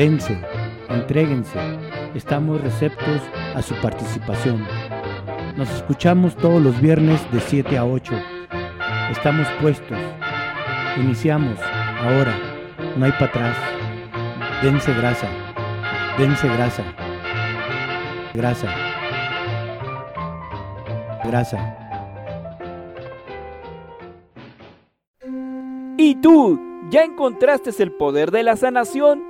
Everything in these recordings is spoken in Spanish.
Dense, entréguense, estamos receptos a su participación. Nos escuchamos todos los viernes de 7 a 8. Estamos puestos. Iniciamos. Ahora. No hay para atrás. Dense grasa. Dense grasa. Grasa. Grasa. ¿Y tú? ¿Ya encontraste el poder de la sanación?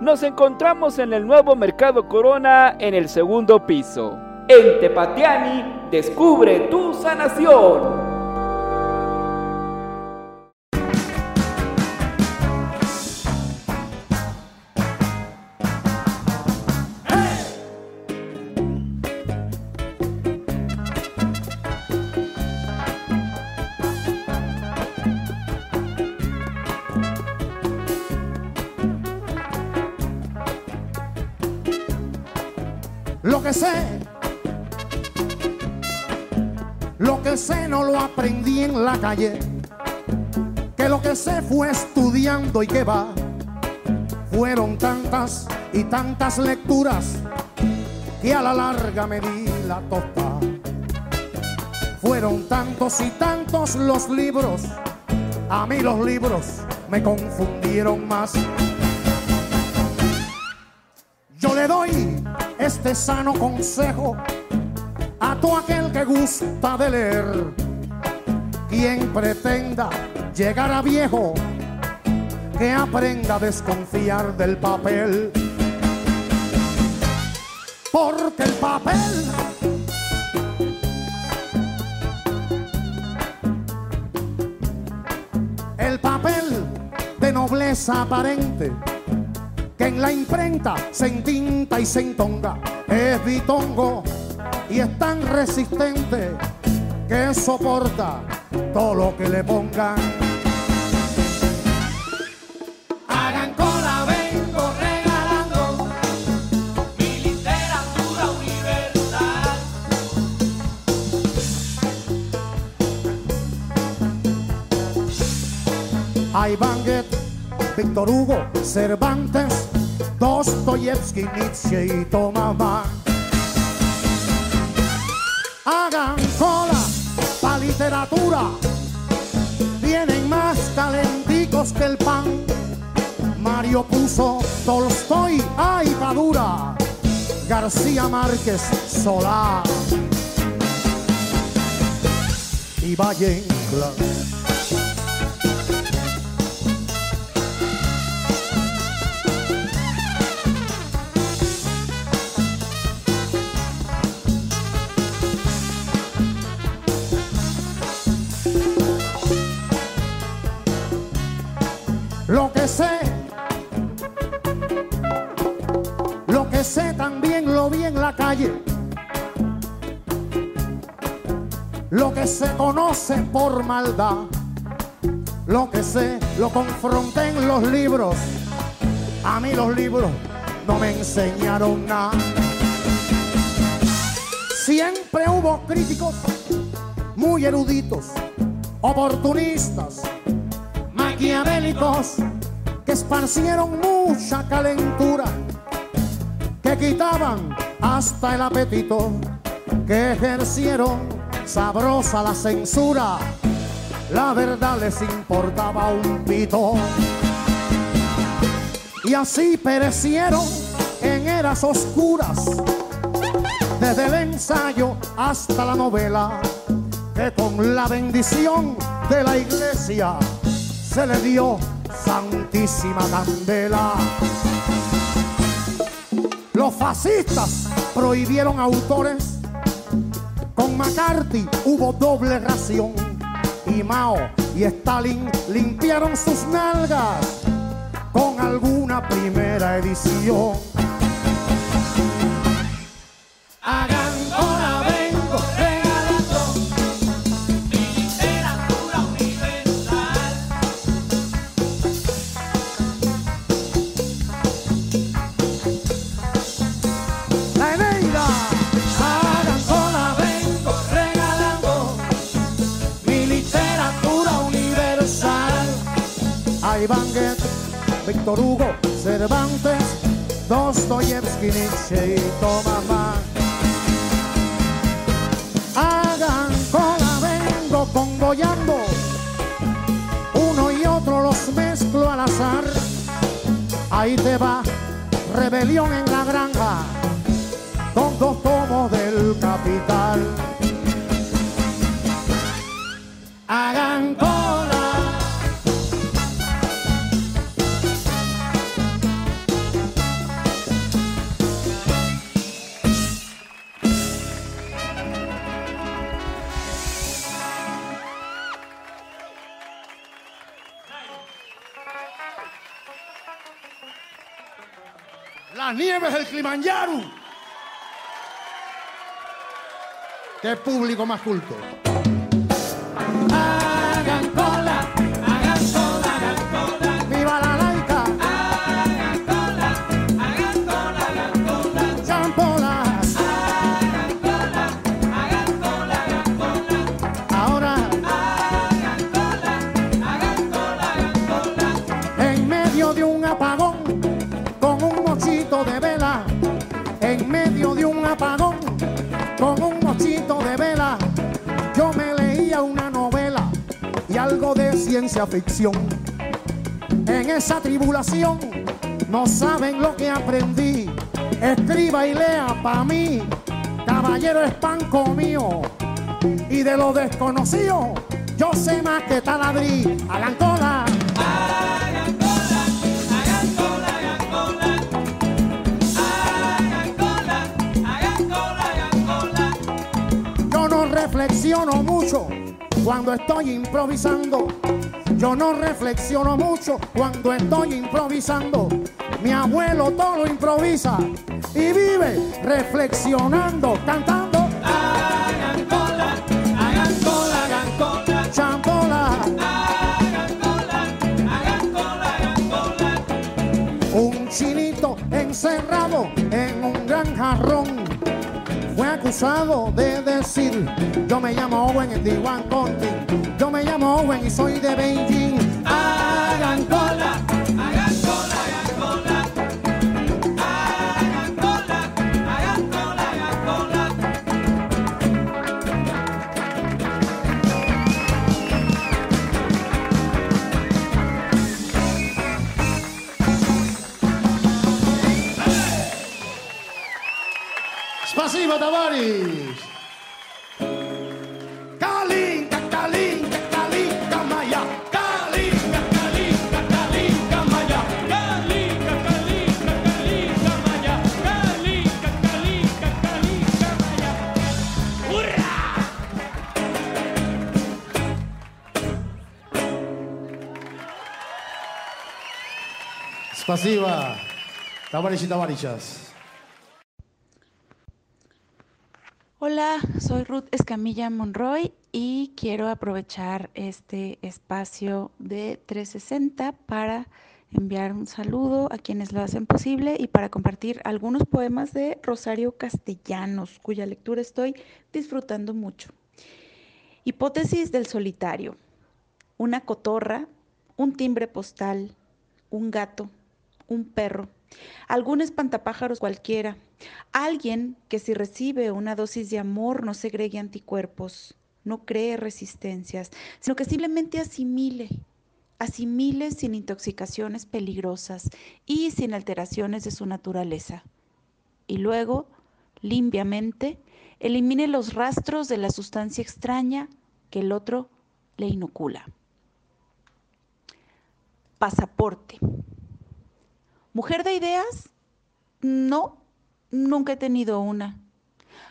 Nos encontramos en el nuevo Mercado Corona en el segundo piso. En Tepatiani, descubre tu sanación. Que sé lo que sé no lo aprendí en la calle, que lo que sé fue estudiando y que va. Fueron tantas y tantas lecturas que a la larga me di la tosta. Fueron tantos y tantos los libros, a mí los libros me confundieron más. Yo le doy este sano consejo a todo aquel que gusta de leer. Quien pretenda llegar a viejo, que aprenda a desconfiar del papel. Porque el papel el papel de nobleza aparente la imprenta se entinta y se entonga es bitongo y es tan resistente que soporta todo lo que le pongan. Hagan cola, vengo regalando mi literatura universal. Hay Víctor Hugo, Cervantes, Dostoyevsky, Nietzsche y Thomas Mann. Hagan cola pa' literatura, tienen más talenticos que el pan. Mario puso Tolstoy, ay, García Márquez, Solá y Valle se conoce por maldad, lo que sé lo confronté en los libros. A mí los libros no me enseñaron nada. Siempre hubo críticos muy eruditos, oportunistas, maquiavélicos que esparcieron mucha calentura, que quitaban hasta el apetito, que ejercieron sabrosa la censura. La verdad les importaba un pito. y así perecieron en eras oscuras, desde el ensayo hasta la novela, que con la bendición de la iglesia se le dio santísima candela. Los fascistas prohibieron autores, McCarthy hubo doble ración y Mao y Stalin limpiaron sus nalgas con alguna primera edición. Víctor Hugo, Cervantes, Dostoyevsky, Nietzsche y Tomás Hagan cola, vengo congollando, uno y otro los mezclo al azar. Ahí te va, rebelión en la granja, con dos tomos del capital. Kilimanjaro. Qué público más culto. Hagan ciencia ficción. En esa tribulación no saben lo que aprendí. Escriba y lea pa' mí, caballero es pan mío. Y de lo desconocido, yo sé más que taladrí. Hagan cola. Yo no reflexiono mucho cuando estoy improvisando. Yo no reflexiono mucho cuando estoy improvisando. Mi abuelo todo lo improvisa y vive reflexionando, cantando. Hagan cola, hagan cola, hagan cola. Champola. Hagan cola, hagan cola, hagan. Un chinito encerrado acusado de decir yo me llamo Owen en Diwan County yo me llamo Owen y soy de Beijing. Hagan cola Спасибо, товарищ! Калинка, калинка, калинка моя! Калинка, калинка, калинка моя! Калинка, калинка, калинка моя! Калинка, калинка, калинка моя! Ура! Спасибо, товарищи и товарищас. Hola, soy Ruth Escamilla Monroy y quiero aprovechar este espacio de 360 para enviar un saludo a quienes lo hacen posible y para compartir algunos poemas de Rosario Castellanos, cuya lectura estoy disfrutando mucho. Hipótesis del solitario. Una cotorra, un timbre postal, un gato, un perro, algún espantapájaros cualquiera, alguien que si recibe una dosis de amor no segregue anticuerpos, no cree resistencias, sino que simplemente asimile, asimile sin intoxicaciones peligrosas y sin alteraciones de su naturaleza. Y luego, limpiamente, elimine los rastros de la sustancia extraña que el otro le inocula. Pasaporte. ¿Mujer de ideas? No, nunca he tenido una.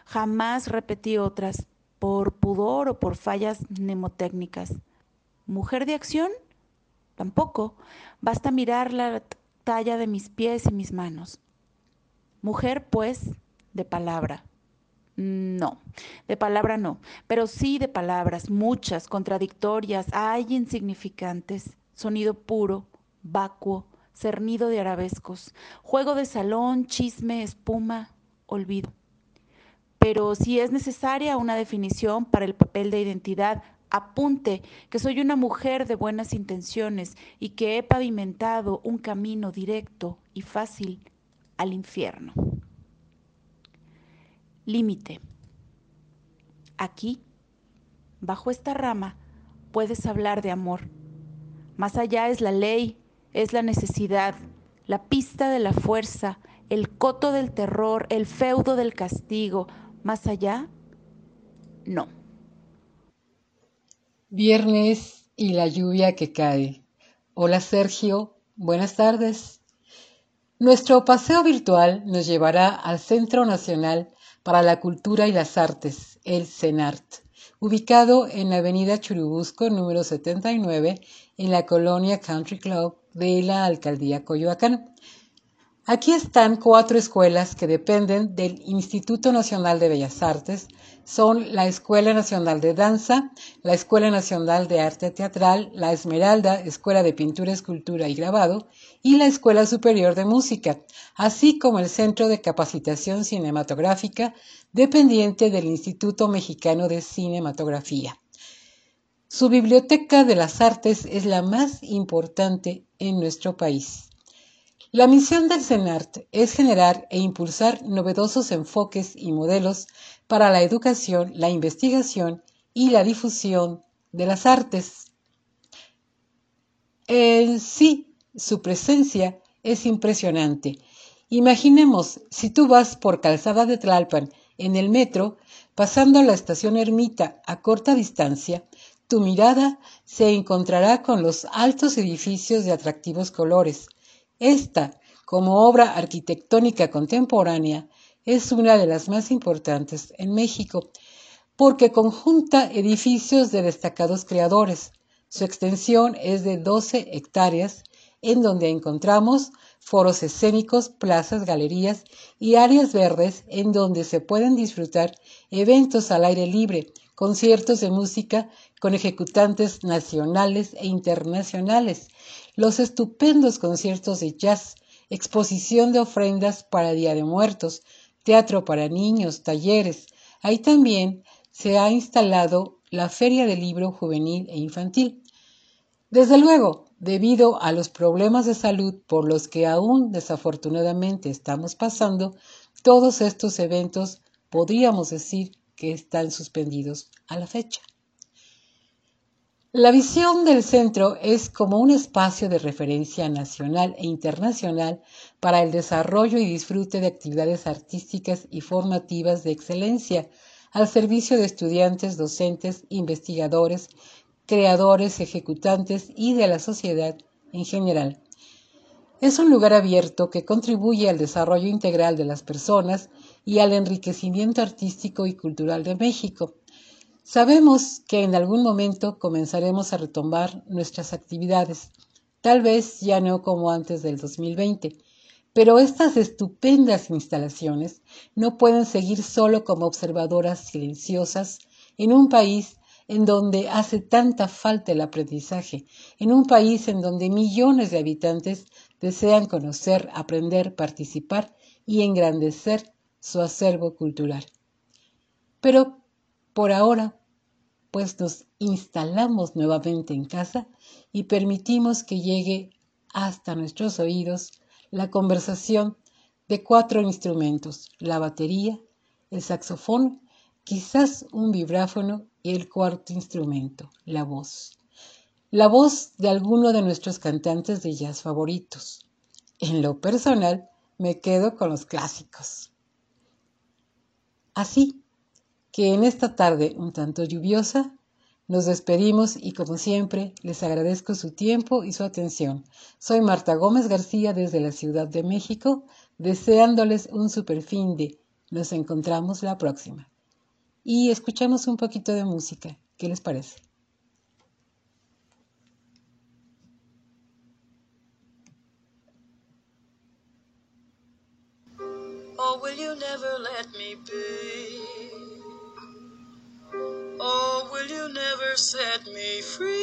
Jamás repetí otras, por pudor o por fallas mnemotécnicas. ¿Mujer de acción? Tampoco. Basta mirar la talla de mis pies y mis manos. Mujer, pues, de palabra. No, de palabra no, pero sí de palabras, muchas, contradictorias, hay insignificantes, sonido puro, vacuo, cernido de arabescos, juego de salón, chisme, espuma, olvido. Pero si es necesaria una definición para el papel de identidad, apunte que soy una mujer de buenas intenciones y que he pavimentado un camino directo y fácil al infierno. Límite. Aquí, bajo esta rama, puedes hablar de amor. Más allá es la ley, es la necesidad, la pista de la fuerza, el coto del terror, el feudo del castigo. Más allá, no. Viernes y la lluvia que cae. Hola Sergio, buenas tardes. Nuestro paseo virtual nos llevará al Centro Nacional para la Cultura y las Artes, el CENART, ubicado en la avenida Churubusco número 79 en la colonia Country Club de la alcaldía Coyoacán. Aquí están cuatro escuelas que dependen del Instituto Nacional de Bellas Artes. Son la Escuela Nacional de Danza, la Escuela Nacional de Arte Teatral, la Esmeralda, Escuela de Pintura, Escultura y Grabado, y la Escuela Superior de Música, así como el Centro de Capacitación Cinematográfica, dependiente del Instituto Mexicano de Cinematografía. Su Biblioteca de las Artes es la más importante en nuestro país. La misión del CENART es generar e impulsar novedosos enfoques y modelos para la educación, la investigación y la difusión de las artes. En sí, su presencia es impresionante. Imaginemos si tú vas por Calzada de Tlalpan en el metro, pasando la estación Ermita a corta distancia, tu mirada se encontrará con los altos edificios de atractivos colores. Esta, como obra arquitectónica contemporánea, es una de las más importantes en México, porque conjunta edificios de destacados creadores. Su extensión es de 12 hectáreas en donde encontramos foros escénicos, plazas, galerías y áreas verdes en donde se pueden disfrutar eventos al aire libre, conciertos de música con ejecutantes nacionales e internacionales, los estupendos conciertos de jazz, exposición de ofrendas para Día de Muertos, teatro para niños, talleres. Ahí también se ha instalado la Feria del Libro Juvenil e Infantil. Desde luego, debido a los problemas de salud por los que aún desafortunadamente estamos pasando, todos estos eventos podríamos decir que están suspendidos a la fecha. La visión del centro es como un espacio de referencia nacional e internacional para el desarrollo y disfrute de actividades artísticas y formativas de excelencia al servicio de estudiantes, docentes, investigadores creadores, ejecutantes y de la sociedad en general. Es un lugar abierto que contribuye al desarrollo integral de las personas y al enriquecimiento artístico y cultural de México. Sabemos que en algún momento comenzaremos a retomar nuestras actividades, tal vez ya no como antes del 2020, pero estas estupendas instalaciones no pueden seguir solo como observadoras silenciosas en un país en donde hace tanta falta el aprendizaje, en un país en donde millones de habitantes desean conocer, aprender, participar y engrandecer su acervo cultural. Pero por ahora, pues nos instalamos nuevamente en casa y permitimos que llegue hasta nuestros oídos la conversación de cuatro instrumentos, la batería, el saxofón, quizás un vibráfono el cuarto instrumento, la voz. la voz de alguno de nuestros cantantes de jazz favoritos. En lo personal, me quedo con los clásicos. Así que en esta tarde un tanto lluviosa, nos despedimos y como siempre les agradezco su tiempo y su atención. Soy Marta Gómez García desde la Ciudad de México, deseándoles un super fin de. Nos encontramos la próxima. Y escuchamos un poquito de música. ¿Qué les parece? Oh, will you never let me be? Oh, will you never set me free?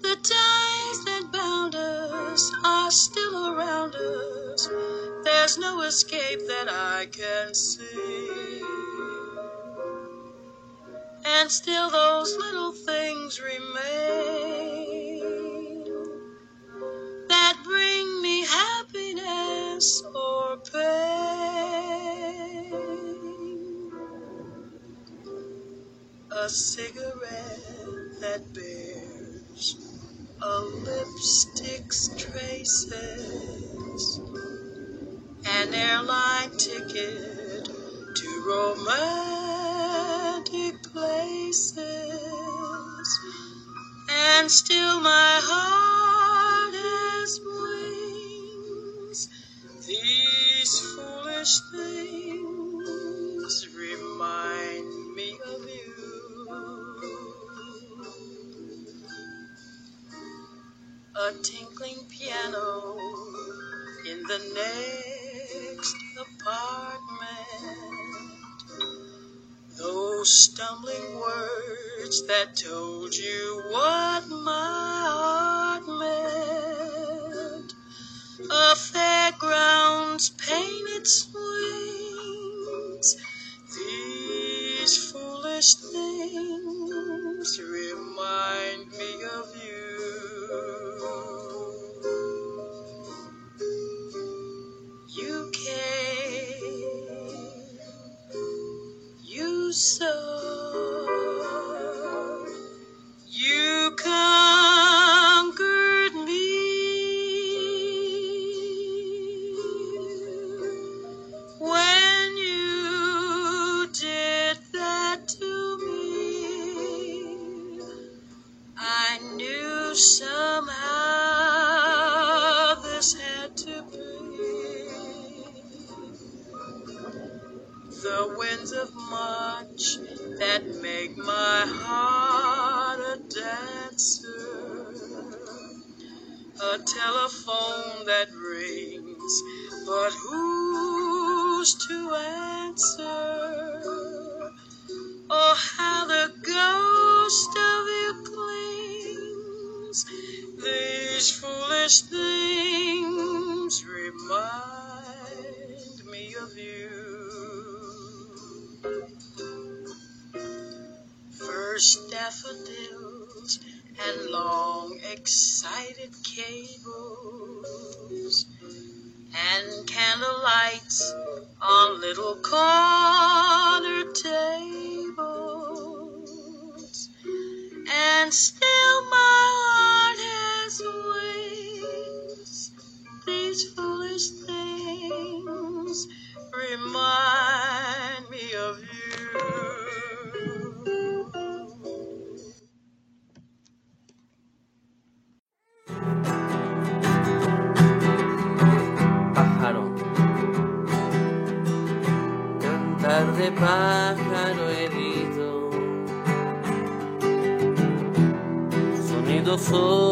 The ties that bound us are still around us. There's no escape that I can see. And still those little things remain that bring me happiness or pain. A cigarette that bears a lipstick's traces, an airline ticket to romantic places, and still my heart has wings. These foolish things A tinkling piano in the next apartment. Those stumbling words that told you what remind me of you. pájaro. Cantar de pájaro herido. Sonido sobre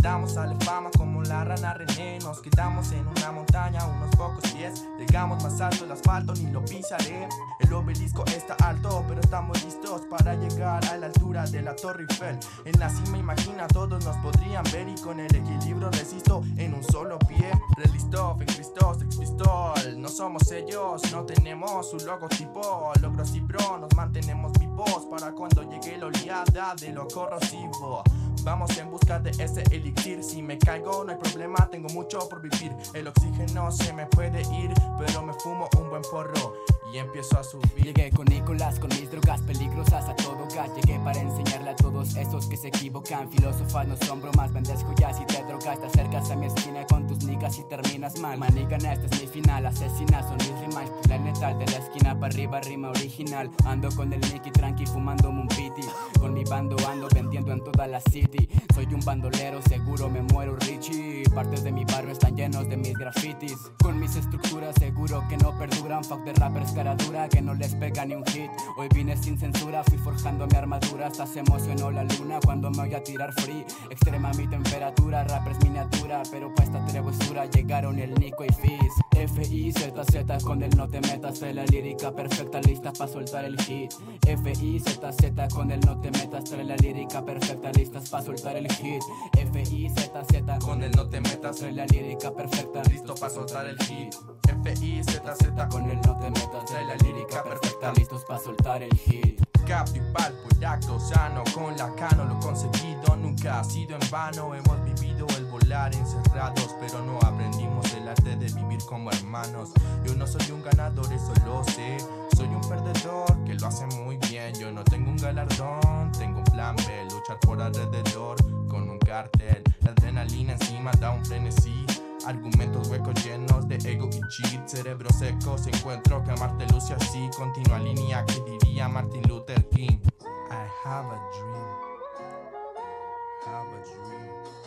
Saltamos a la fama como la rana René. Nos quedamos en una montaña, unos pocos pies. Llegamos más alto, el asfalto ni lo pisaré. El obelisco está alto, pero estamos listos Para llegar a la altura de la Torre Eiffel. En la cima imagina, todos nos podrían ver Y con el equilibrio resisto en un solo pie. Relistov, en Cristo, Sex Pistol No somos ellos, no tenemos un logotipo. Logros y pro, nos mantenemos vivos Para cuando llegue la oleada de lo corrosivo Vamos en busca de ese elixir. Si me caigo no hay problema, tengo mucho por vivir. El oxígeno se me puede ir Pero me fumo un buen porro y empiezo a subir. Llegué con Nicolás, con mis drogas peligrosas a todo gas. Llegué para enseñarle a todos esos que se equivocan. Filósofas no son bromas, vendes joyas y te drogas. Te acercas a mi esquina con tus niggas y terminas mal. Manigan, este es mi final, asesinas son mis rimas Plan letal de la esquina para arriba, rima original. Ando con el Nicky tranqui fumándome un piti. Con mi bando ando vendiendo en toda la city. Soy un bandolero, seguro me muero Richie. Partes de mi barrio están llenos de mis grafitis. Con mis estructuras seguro que no perduran. Fuck de rappers cara dura que no les pega ni un hit. Hoy vine sin censura, fui forjando mi armadura. Hasta se emocionó la luna cuando me voy a tirar free. Extrema mi temperatura, rappers miniatura Pero pa' esta travesura llegaron el Nico y Fizz F-I-Z-Z con el no te metas. Trae la lírica perfecta lista pa' soltar el hit. F-I-Z-Z con el no te metas. Trae la lírica perfecta listas pa' soltar el hit. F-I-Z-Z Con el no te metas. Trae la lírica perfecta Listo pa' soltar el hit. F-I-Z-Z Con el no te metas Trae la lírica perfecta listos pa' soltar el hit. Capipal por acto sano Con la cano lo conseguido Nunca ha sido en vano. Hemos vivido el volar encerrados Pero no aprendimos el arte de vivir como hermanos. Yo no soy un ganador, eso lo sé. Soy un perdedor que lo hace muy bien. Yo no tengo un galardón, tengo un plan B Luchar por alrededor con un cartel. La adrenalina encima da un frenesí Argumentos huecos llenos de ego y cheat Cerebro seco, se encuentro que Marte luce así Continua línea que diría Martin Luther King. I have a dream. Have a dream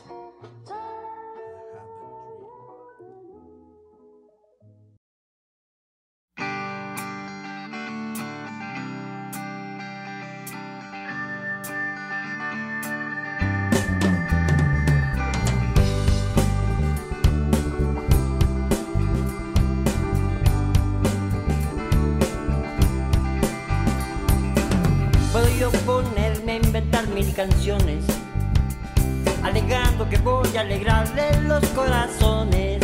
canciones, alegando que voy a alegrarle los corazones.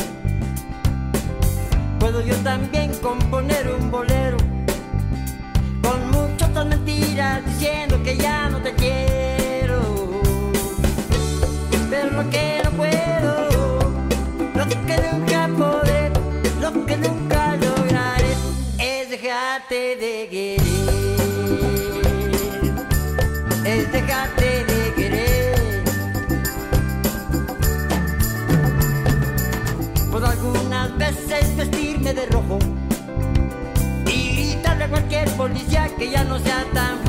Puedo yo también componer policía que ya no sea tan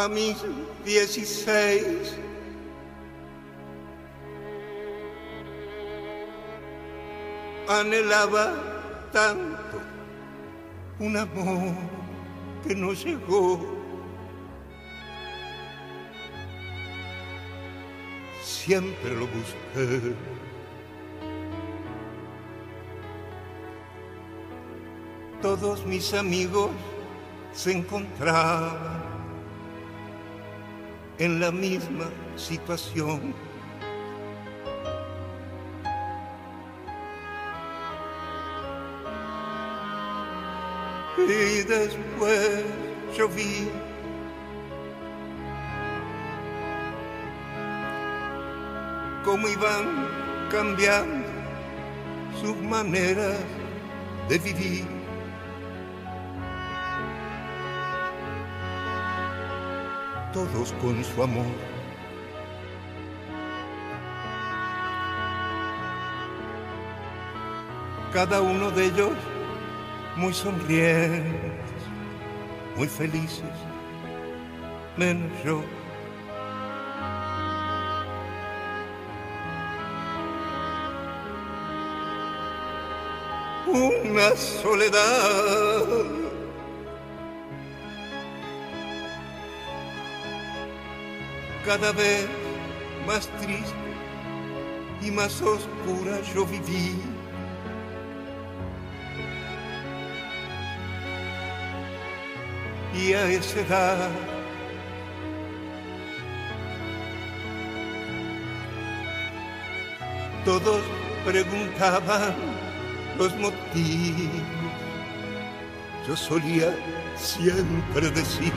a mis dieciséis. Anhelaba tanto un amor que no llegó. Siempre lo busqué. Todos mis amigos se encontraban en la misma situación. Y después yo vi cómo iban cambiando sus maneras de vivir. Todos con su amor. Cada uno de ellos muy sonrientes, muy felices, menos yo. Una soledad cada vez más triste y más oscura yo viví. Y a esa edad todos preguntaban los motivos. Yo solía siempre decir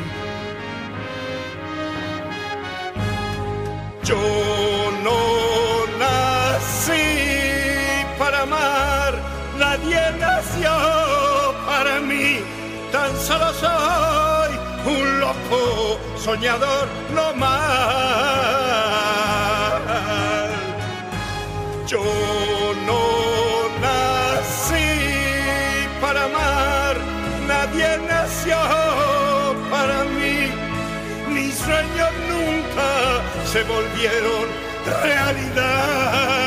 Yo no nací para amar, nadie nació para mí, tan solo soy un loco soñador no más. Se volvieron realidad.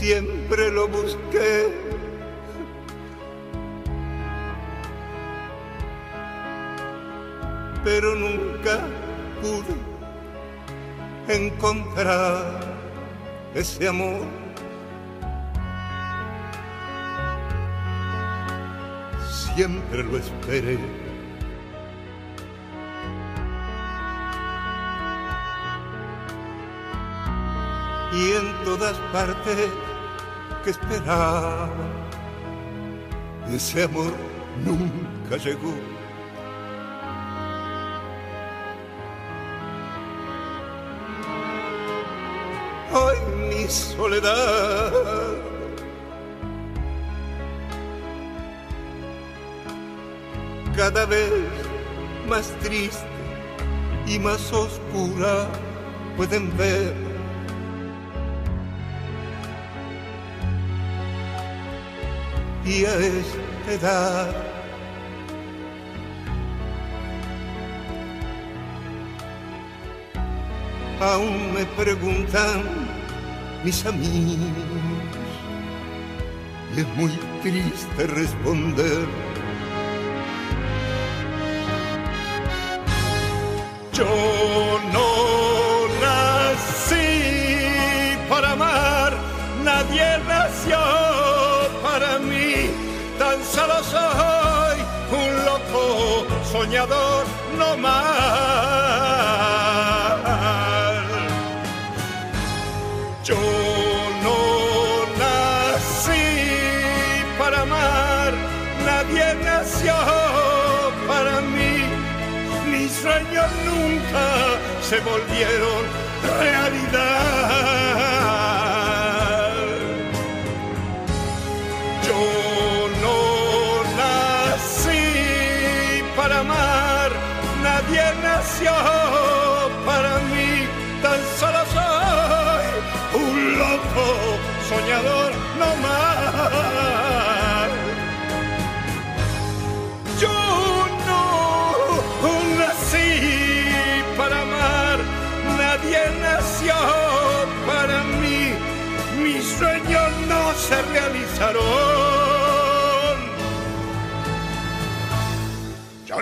siempre lo busqué. Pero nunca pude encontrar ese amor. Siempre lo esperé. Y en todas partes que esperaba. Ese amor nunca llegó. Ay, mi soledad. Cada vez más triste y más oscura pueden ver y edad aún me preguntan mis amigos y es muy triste responder. Yo no nací para amar nadie soy un loco soñador no más. Yo no nací para amar nadie nació para mí. Mis sueños nunca se volvieron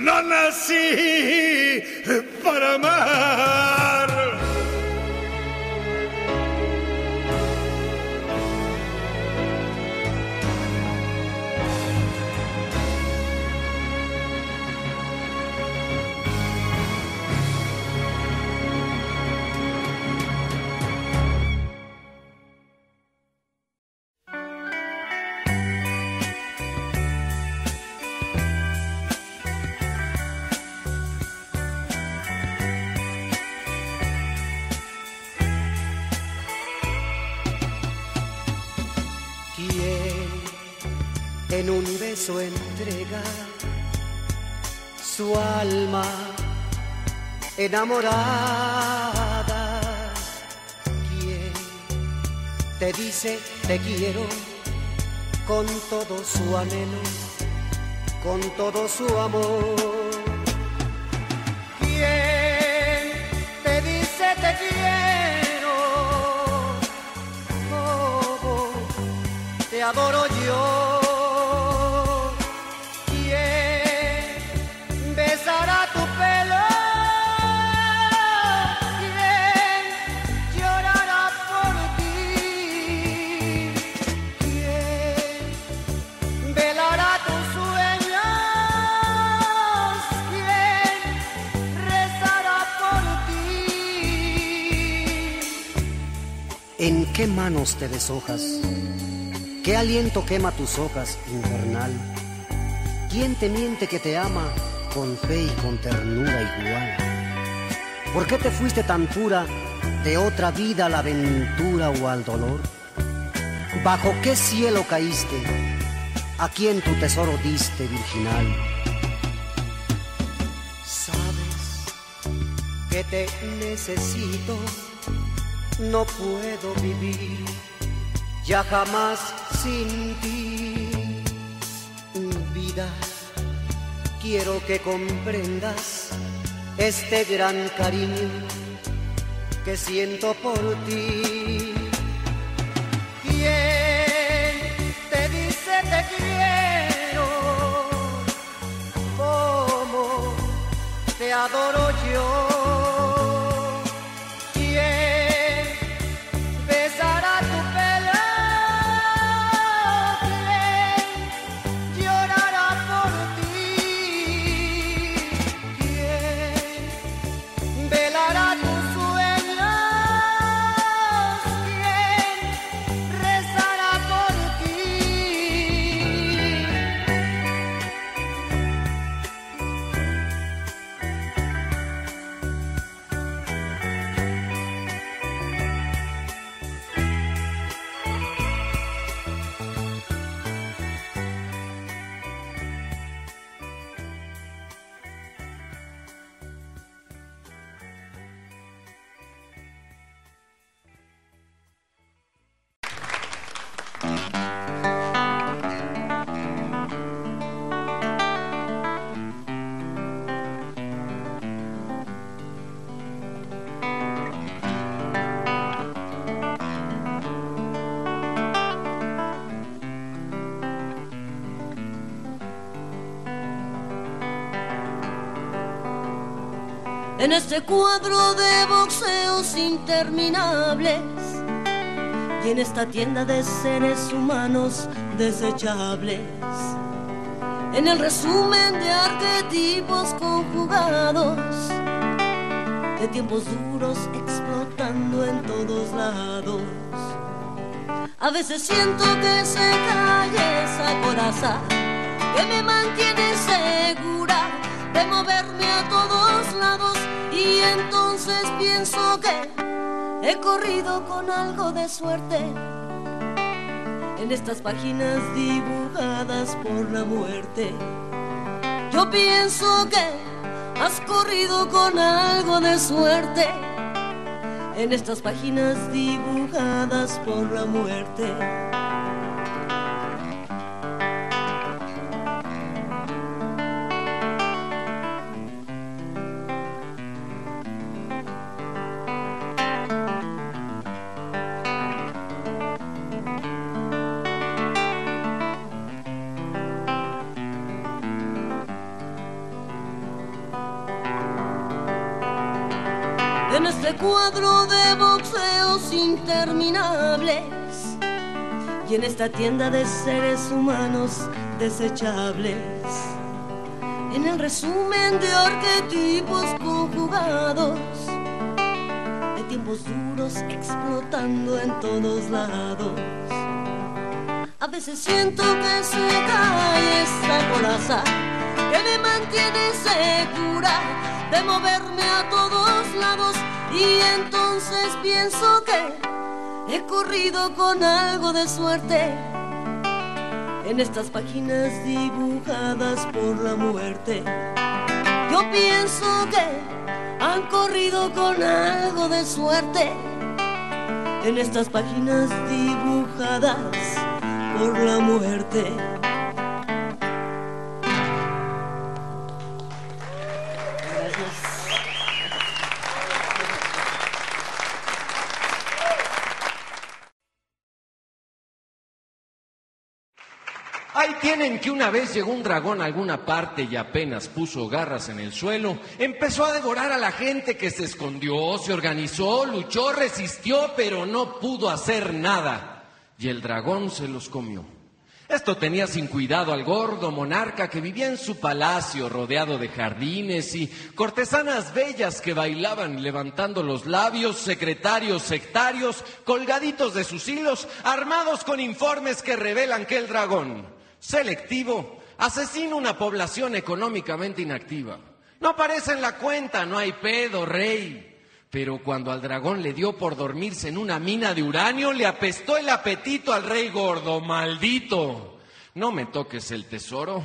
no nací para amar. En un beso entrega su alma enamorada? ¿Quién te dice te quiero con todo su anhelo, con todo su amor? ¿Quién te dice te quiero? como te adoro yo. Qué manos te deshojas? ¿Qué aliento quema tus hojas, infernal? ¿Quién te miente que te ama con fe y con ternura igual? ¿Por qué te fuiste tan pura de otra vida a la aventura o al dolor? ¿Bajo qué cielo caíste? ¿A quién tu tesoro diste, virginal? Sabes que te necesito, no puedo vivir ya jamás sin ti. Vida, quiero que comprendas este gran cariño que siento por ti. ¿Quién te dice te quiero? ¿Cómo te adoro en este cuadro de boxeos interminables y en esta tienda de seres humanos desechables. En el resumen de arquetipos conjugados, de tiempos duros explotando en todos lados. A veces siento que se cae esa coraza que me mantiene segura de moverme a todos lados y entonces pienso que he corrido con algo de suerte en estas páginas dibujadas por la muerte. Yo pienso que has corrido con algo de suerte en estas páginas dibujadas por la muerte. Interminables y en esta tienda de seres humanos desechables. En el resumen de arquetipos conjugados, de tiempos duros explotando en todos lados. A veces siento que se cae esta coraza que me mantiene segura de moverme a todos lados y entonces pienso que he corrido con algo de suerte en estas páginas dibujadas por la muerte. Yo pienso que han corrido con algo de suerte en estas páginas dibujadas por la muerte. Tienen que una vez llegó un dragón a alguna parte y apenas puso garras en el suelo, empezó a devorar a la gente que se escondió, se organizó, luchó, resistió, pero no pudo hacer nada. Y el dragón se los comió. Esto tenía sin cuidado al gordo monarca que vivía en su palacio rodeado de jardines y cortesanas bellas que bailaban levantando los labios, secretarios sectarios colgaditos de sus hilos, armados con informes que revelan que el dragón, selectivo, asesina una población económicamente inactiva. No aparece en la cuenta, no hay pedo, rey. Pero cuando al dragón le dio por dormirse en una mina de uranio, le apestó el apetito al rey gordo, maldito. No me toques el tesoro.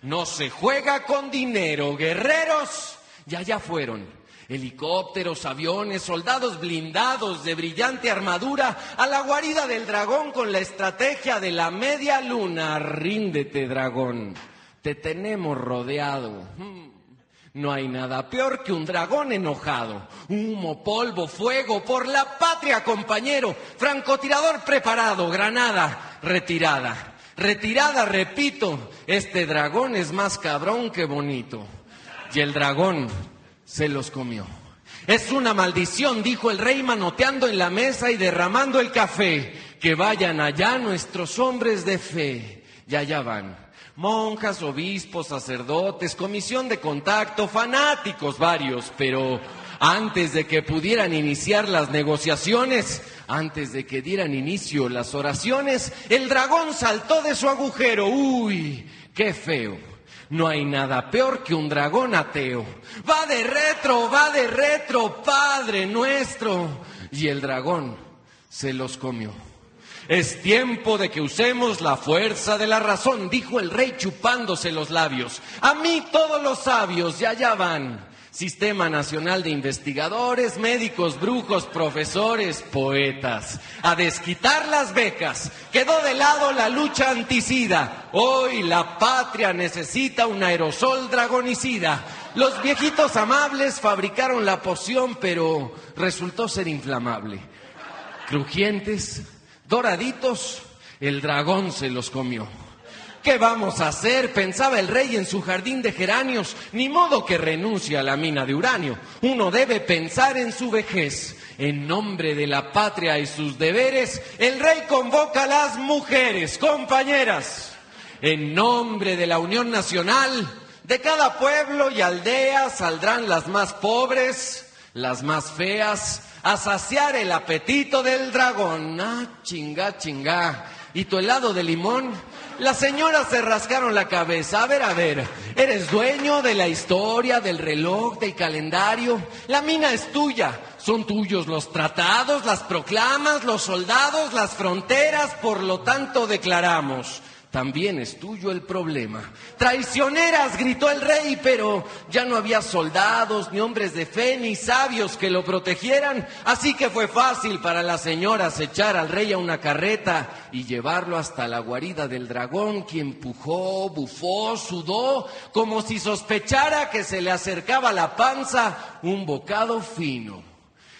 No se juega con dinero, guerreros. Ya ya fueron. Helicópteros, aviones, soldados blindados de brillante armadura a la guarida del dragón con la estrategia de la media luna. Ríndete, dragón. Te tenemos rodeado. Hmm. No hay nada peor que un dragón enojado. Humo, polvo, fuego, por la patria, compañero. Francotirador preparado, granada retirada. Retirada, repito, este dragón es más cabrón que bonito. Y el dragón se los comió. Es una maldición, dijo el rey manoteando en la mesa y derramando el café. Que vayan allá nuestros hombres de fe. Y allá van monjas, obispos, sacerdotes, comisión de contacto, fanáticos varios, pero antes de que pudieran iniciar las negociaciones, antes de que dieran inicio las oraciones, el dragón saltó de su agujero. ¡Uy! ¡Qué feo! No hay nada peor que un dragón ateo. Va de retro, va de retro, Padre nuestro. Y el dragón se los comió. Es tiempo de que usemos la fuerza de la razón, dijo el rey chupándose los labios. A mí todos los sabios, y allá van. Sistema Nacional de Investigadores, médicos, brujos, profesores, poetas. A desquitar las becas. Quedó de lado la lucha anticida. Hoy la patria necesita un aerosol dragonicida. Los viejitos amables fabricaron la poción, pero resultó ser inflamable. Crujientes, doraditos, el dragón se los comió. ¿Qué vamos a hacer? Pensaba el rey en su jardín de geranios. Ni modo que renuncie a la mina de uranio. Uno debe pensar en su vejez. En nombre de la patria y sus deberes, el rey convoca a las mujeres, compañeras. En nombre de la Unión Nacional, de cada pueblo y aldea saldrán las más pobres, las más feas, a saciar el apetito del dragón. Ah, chinga, chinga. ¿Y tu helado de limón? Las señoras se rascaron la cabeza. A ver, a ver, eres dueño de la historia, del reloj, del calendario. La mina es tuya. Son tuyos los tratados, las proclamas, los soldados, las fronteras. Por lo tanto, declaramos. También es tuyo el problema. Traicioneras, gritó el rey, pero ya no había soldados, ni hombres de fe, ni sabios que lo protegieran. Así que fue fácil para las señoras echar al rey a una carreta y llevarlo hasta la guarida del dragón, quien pujó, bufó, sudó, como si sospechara que se le acercaba a la panza un bocado fino.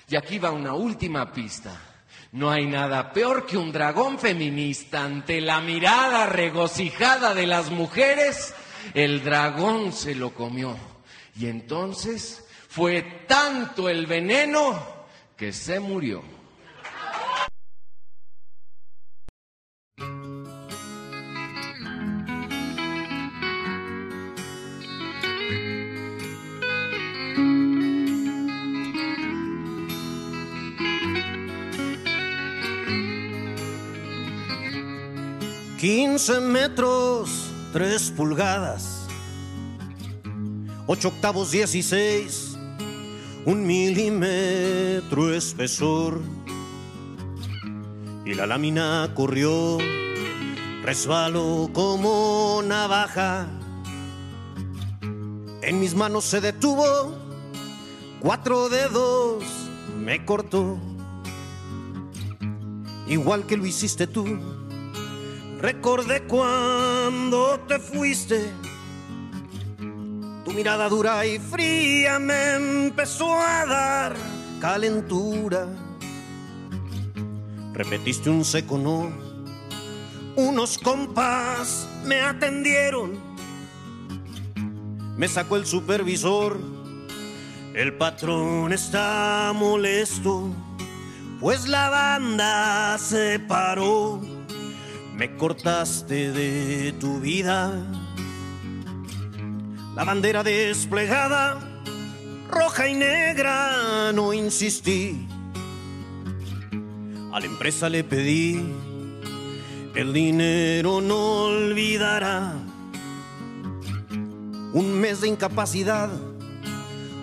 Y aquí va una última pista. No hay nada peor que un dragón feminista ante la mirada regocijada de las mujeres. El dragón se lo comió. Y entonces fue tanto el veneno que se murió. 15 metros, 3 pulgadas, 8 octavos 16, un milímetro espesor. Y la lámina corrió, resbaló como navaja. En mis manos se detuvo, cuatro dedos me cortó. Igual que lo hiciste tú Recordé cuando te fuiste. Tu mirada dura y fría me empezó a dar calentura. Repetiste un seco no. Unos compas me atendieron. Me sacó el supervisor. El patrón está molesto, pues la banda se paró me cortaste de tu vida. La bandera desplegada, roja y negra, no insistí. A la empresa le pedí, el dinero no olvidará. Un mes de incapacidad,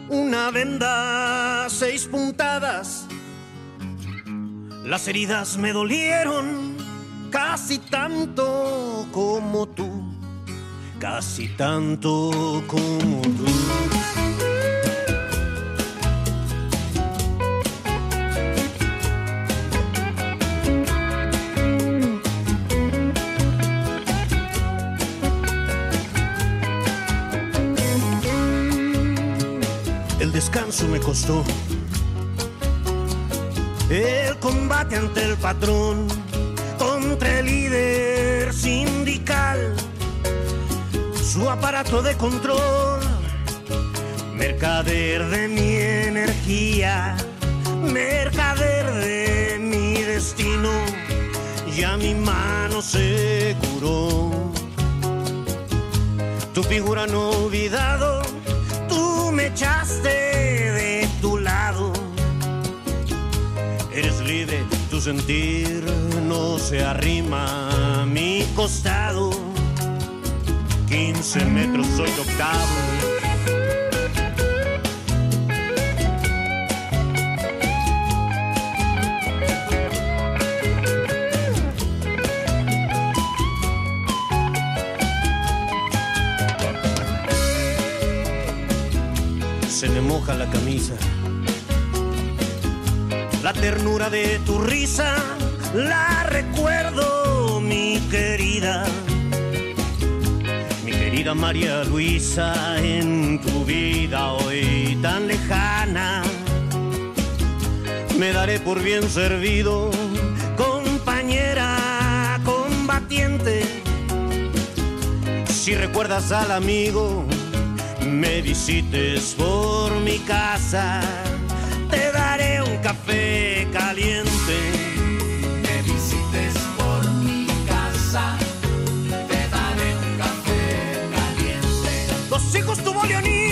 una venda, seis puntadas. Las heridas me dolieron casi tanto como tú, casi tanto como tú. El descanso me costó. El combate ante el patrón el líder sindical, su aparato de control, mercader de mi energía, mercader de mi destino, ya mi mano se curó. Tu figura no olvidado, tú me echaste sentir no se arrima a mi costado. 15 metros soy octavo. Se me moja la camisa la ternura de tu risa la recuerdo, mi querida. Mi querida María Luisa, en tu vida hoy tan lejana, me daré por bien servido, compañera combatiente. si recuerdas al amigo, me visites por mi casa, café caliente. Me visites por mi casa, te daré un café caliente. Dos hijos tuvo Leonides,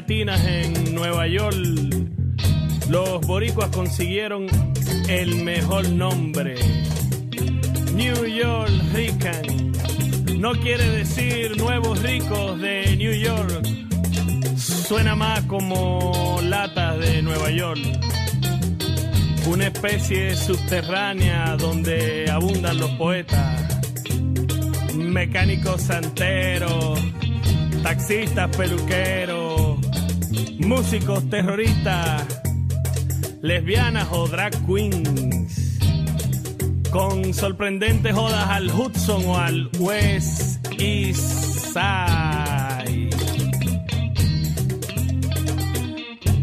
latinas en Nueva York, los boricuas consiguieron el mejor nombre. New York Rican. No quiere decir nuevos ricos de New York. Suena más como latas de Nueva York. Una especie subterránea donde abundan los poetas mecánicos santeros, taxistas peluqueros, músicos terroristas, lesbianas o drag queens, con sorprendentes jodas al Hudson o al West East.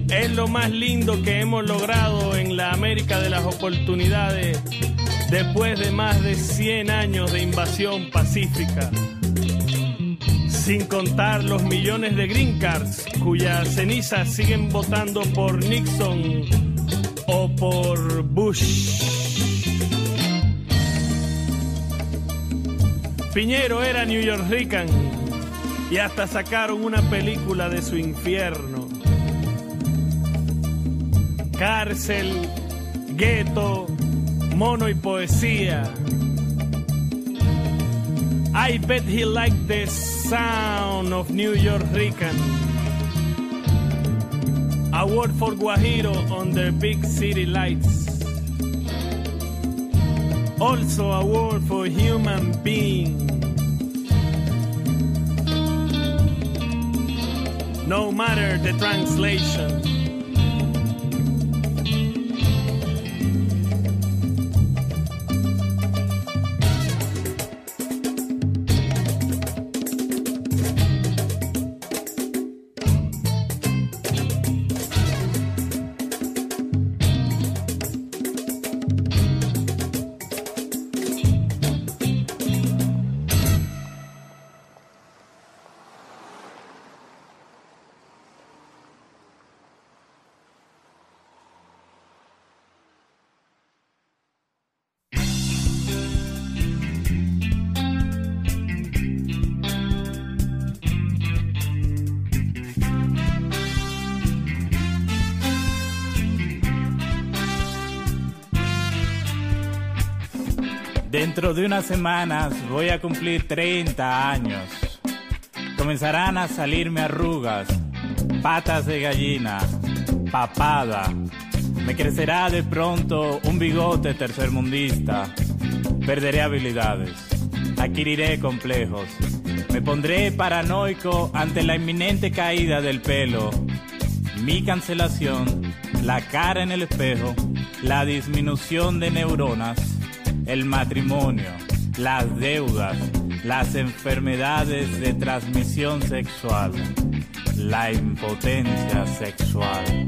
Es lo más lindo que hemos logrado en la América de las oportunidades después de más de 100 años de invasión pacífica. Sin contar los millones de green cards cuyas cenizas siguen votando por Nixon o por Bush. Piñero era New Yorkican y hasta sacaron una película de su infierno. Cárcel, gueto, mono y poesía. I bet he liked the sound of New York Rican. Award for Guajiro on the big city lights. Also award for human being. No matter the translation. Dentro de unas semanas voy a cumplir 30 años. Comenzarán a salirme arrugas, patas de gallina, papada. Me crecerá de pronto un bigote tercermundista. Perderé habilidades, adquiriré complejos. Me pondré paranoico ante la inminente caída del pelo. Mi cancelación, la cara en el espejo, la disminución de neuronas el matrimonio, las deudas, las enfermedades de transmisión sexual, la impotencia sexual.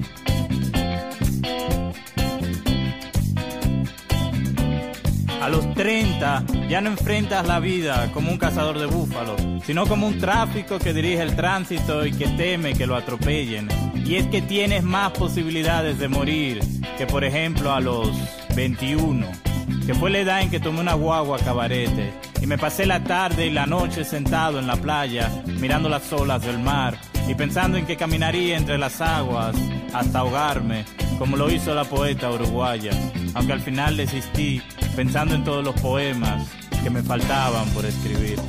A los 30 ya no enfrentas la vida como un cazador de búfalos, sino como un tráfico que dirige el tránsito y que teme que lo atropellen. Y es que tienes más posibilidades de morir que por ejemplo a los 21, que fue la edad en que tomé una guagua cabarete y me pasé la tarde y la noche sentado en la playa mirando las olas del mar y pensando en que caminaría entre las aguas hasta ahogarme, como lo hizo la poeta uruguaya, aunque al final desistí pensando en todos los poemas que me faltaban por escribir.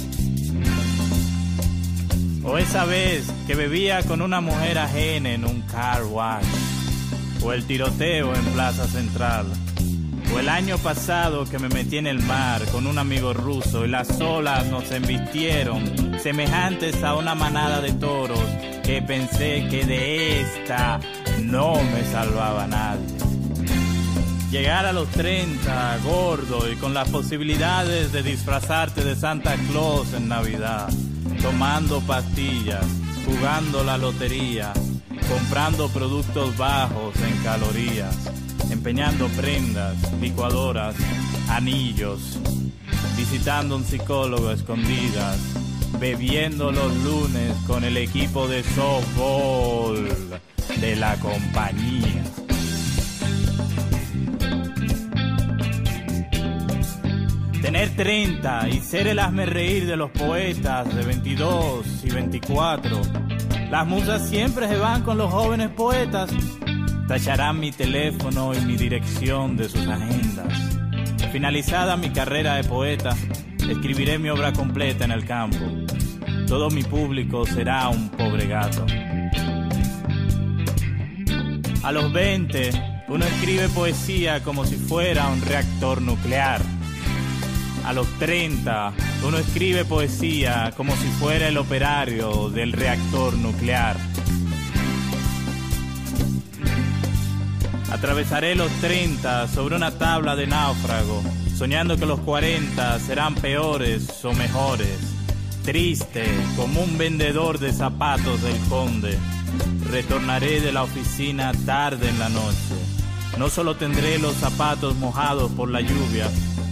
O esa vez que bebía con una mujer ajena en un car wash, o el tiroteo en Plaza Central, o el año pasado que me metí en el mar con un amigo ruso y las olas nos embistieron, semejantes a una manada de toros que pensé que de esta no me salvaba nadie. Llegar a los 30, gordo y con las posibilidades de disfrazarte de Santa Claus en Navidad, tomando pastillas, jugando la lotería, comprando productos bajos en calorías, empeñando prendas, licuadoras, anillos, visitando un psicólogo a escondidas, bebiendo los lunes con el equipo de softball de la compañía. Tener 30 y ser el hazme reír de los poetas de 22 y 24. Las musas siempre se van con los jóvenes poetas. Tacharán mi teléfono y mi dirección de sus agendas. Finalizada mi carrera de poeta, escribiré mi obra completa en el campo. Todo mi público será un pobre gato. A los 20, uno escribe poesía como si fuera un reactor nuclear. A los 30, uno escribe poesía como si fuera el operario del reactor nuclear. Atravesaré los 30 sobre una tabla de náufrago, soñando que los 40 serán peores o mejores. Triste como un vendedor de zapatos del conde. Retornaré de la oficina tarde en la noche. No solo tendré los zapatos mojados por la lluvia,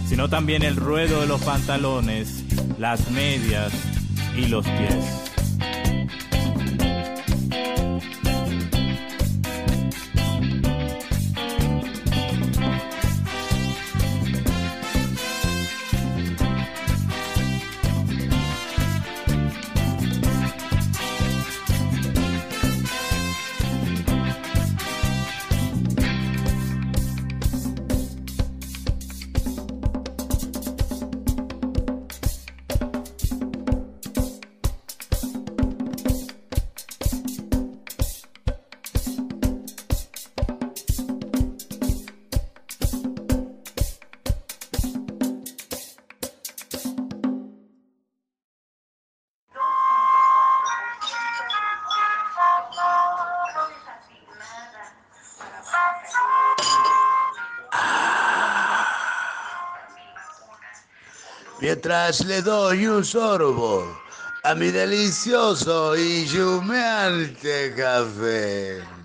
sino también el ruedo de los pantalones, las medias y los pies. Mientras le doy un sorbo a mi delicioso y humeante café.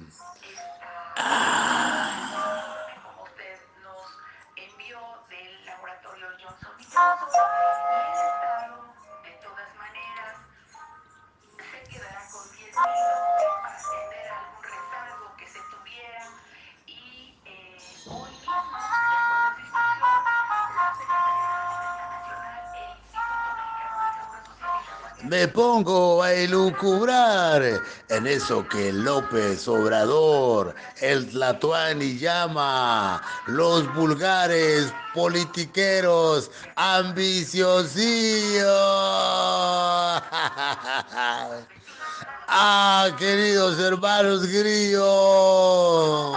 Pongo a elucubrar en eso que López Obrador, el Tlatuani llama los vulgares politiqueros ambiciosillos. ah, queridos hermanos grillos.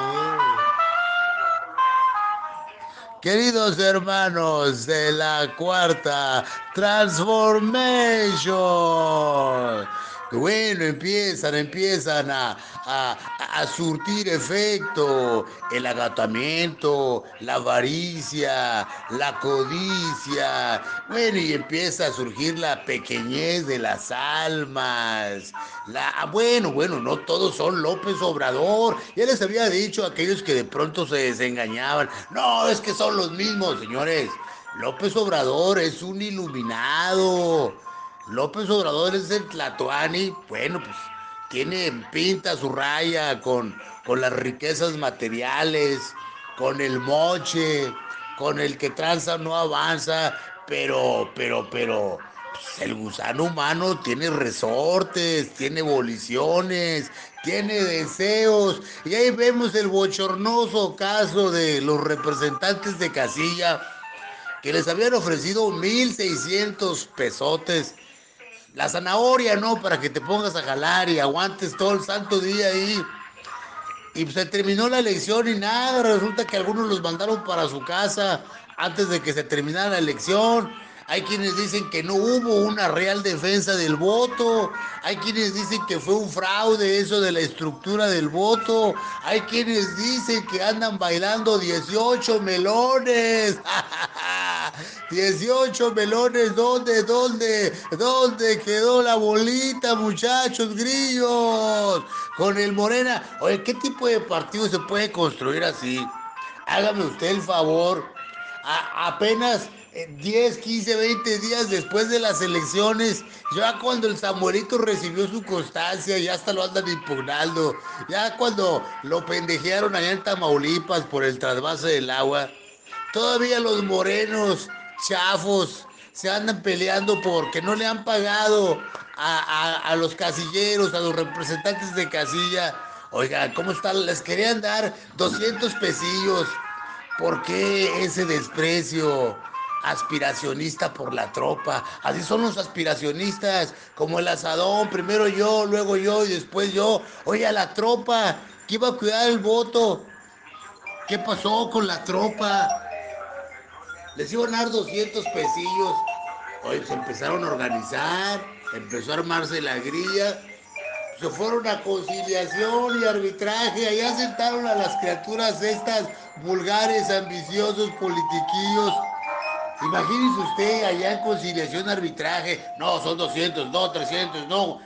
Queridos hermanos de la cuarta transformation. Bueno, empiezan, empiezan a, a, a, surtir efecto el agatamiento, la avaricia, la codicia. Bueno, y empieza a surgir la pequeñez de las almas. La, ah, bueno, bueno, no todos son López Obrador. Ya les había dicho a aquellos que de pronto se desengañaban. No, es que son los mismos, señores. López Obrador es un iluminado. López Obrador es el Tlatoani. Bueno, pues tiene pinta su raya con, con las riquezas materiales, con el moche, con el que tranza no avanza, pero, pero, pero, pues, el gusano humano tiene resortes, tiene voliciones, tiene deseos. Y ahí vemos el bochornoso caso de los representantes de casilla que les habían ofrecido 1.600 pesotes. La zanahoria, ¿no? Para que te pongas a jalar y aguantes todo el santo día ahí. Y se terminó la elección y nada, resulta que algunos los mandaron para su casa antes de que se terminara la elección. Hay quienes dicen que no hubo una real defensa del voto. Hay quienes dicen que fue un fraude eso de la estructura del voto. Hay quienes dicen que andan bailando 18 melones. 18 melones, ¿dónde, dónde, dónde quedó la bolita, muchachos grillos? Con el Morena. Oye, ¿qué tipo de partido se puede construir así? Hágame usted el favor. Apenas 10, 15, 20 días después de las elecciones, ya cuando el Samuelito recibió su constancia, ya hasta lo andan impugnando. Ya cuando lo pendejearon allá en Tamaulipas por el trasvase del agua. Todavía los morenos, chafos, se andan peleando porque no le han pagado a, a- a los casilleros, a los representantes de casilla. Oiga, ¿cómo están? Les querían dar 200 pesillos. ¿Por qué ese desprecio aspiracionista por la tropa? Así son los aspiracionistas, como el asadón, primero yo, luego yo y después yo. Oye, a la tropa, que iba a cuidar el voto. ¿Qué pasó con la tropa? Les iban a dar 200 pesillos. Oye, se empezaron a organizar, empezó a armarse la grilla, se fueron a conciliación y arbitraje, allá sentaron a las criaturas estas vulgares, ambiciosos, politiquillos. Imagínese usted allá en conciliación, arbitraje, no, son 200, no, 300, no.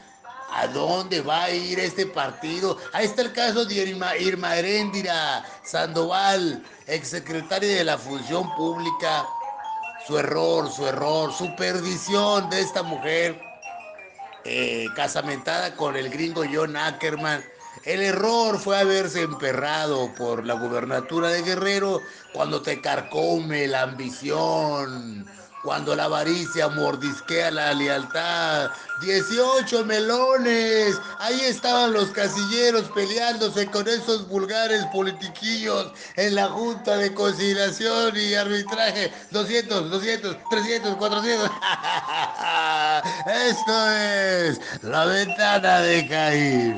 ¿A dónde va a ir este partido? Ahí está el caso de Irma, Irma Heréndira Sandoval, exsecretaria de la Función Pública. Su error, su error, su perdición de esta mujer eh, casamentada con el gringo John Ackerman. El error fue haberse emperrado por la gubernatura de Guerrero cuando te carcome la ambición, cuando la avaricia mordisquea la lealtad. 18 melones, ahí estaban los casilleros peleándose con esos vulgares politiquillos en la Junta de Conciliación y Arbitraje. 200, 200, 300, 400. Esto es la ventana de Caín.